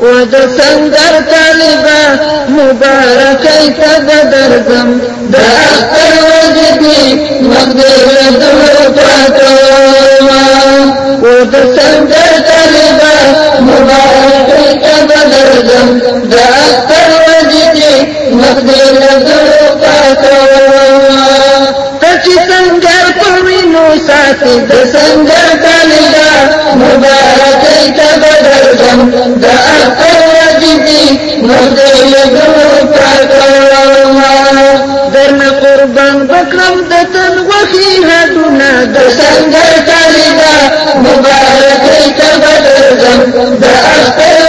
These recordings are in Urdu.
د سنگر طالبا مبارک ایتا بدرزم دا اختر وجدی مقدر دور پاتوا و سنگر طالبا مبارک ایتا بدرزم دا اختر وجدی مقدر دور پاتوا تچی سنگر پوینو ساتی د سنگر طالبا مبارک ایتا بدرزم دا درن قربان بکرم دتن وخی هدونا د سنگر طالبا مبارک ایتا بدرزم د اختر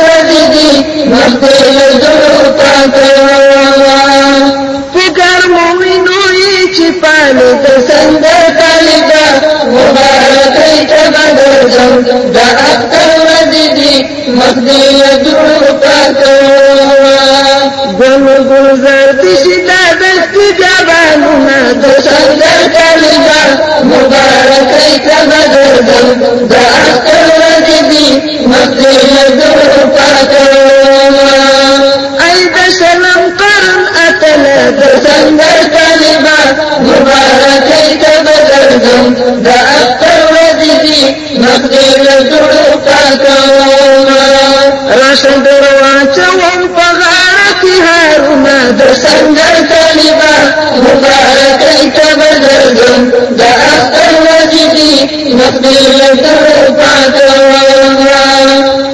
بدرزم د اختر وزیدی مخدل دور پاکوا راشن دروا چوم پغار کی هارونا د سنگر طالبا مبارک د اختر مخدل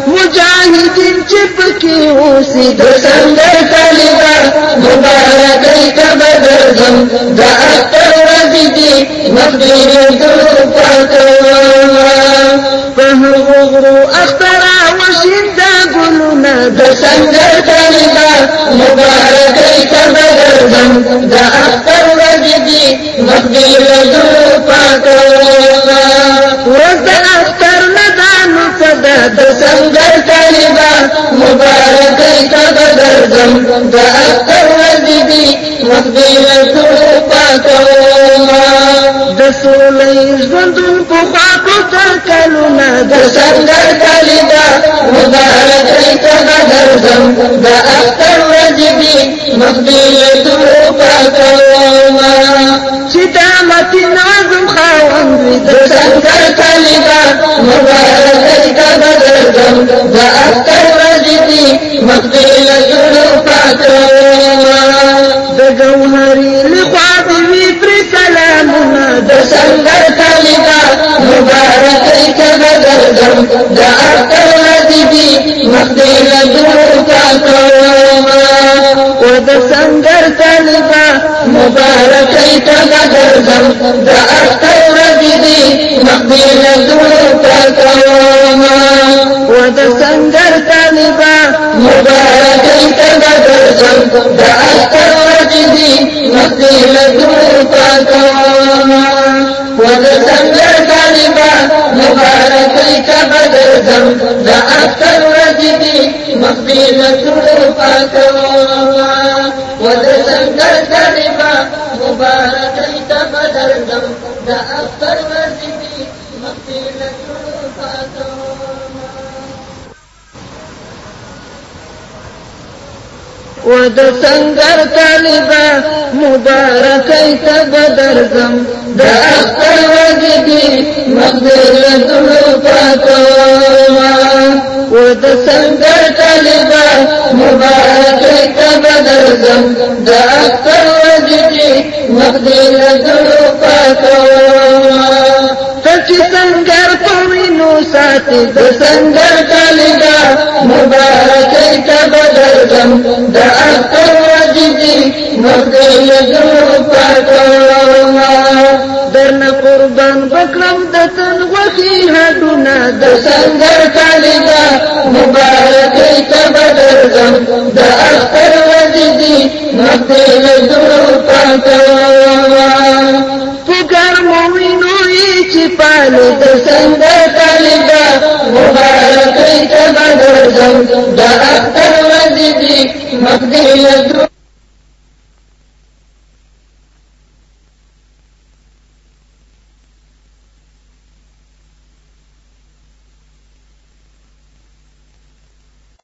مجاهدین چپ کی اوسی د سنگر طالبا مبارک ایتا بدرزم د اخترا وشندا گلونا د سنگر مبارک ایتا بدرزم اختر وزیدی مخدل اختر صدا مبارک اختر د سولې ژوندون په خاطر تر کلونه د سنگر طالبا مبارک ایتا بدرزم د اختر چې متین خاوند د سنگر مبارک د اختر سنگر طالبا مبارک ایتا بدرزم د اختر دور پاکوا و سنگر طالبا مبارک ایتا سنگر طالبا مبارک ایتا بدرزم د اختر وزیدی مخدل دور پاکوا و د سنگر طالبا مبارک ایتا بدرزم د اختر وجدی بدرزم د اختر وجدی مقدر دلو پاتوا تچ سنگر پوینو ساتي د سنگر طالبا مبارک ایتا بدرزم د اختر درن قربان بکرم دتن وخی هدونا د سنگر طالبا مبارک ایتا بدرزم د پکر مومنو ایچی پالو د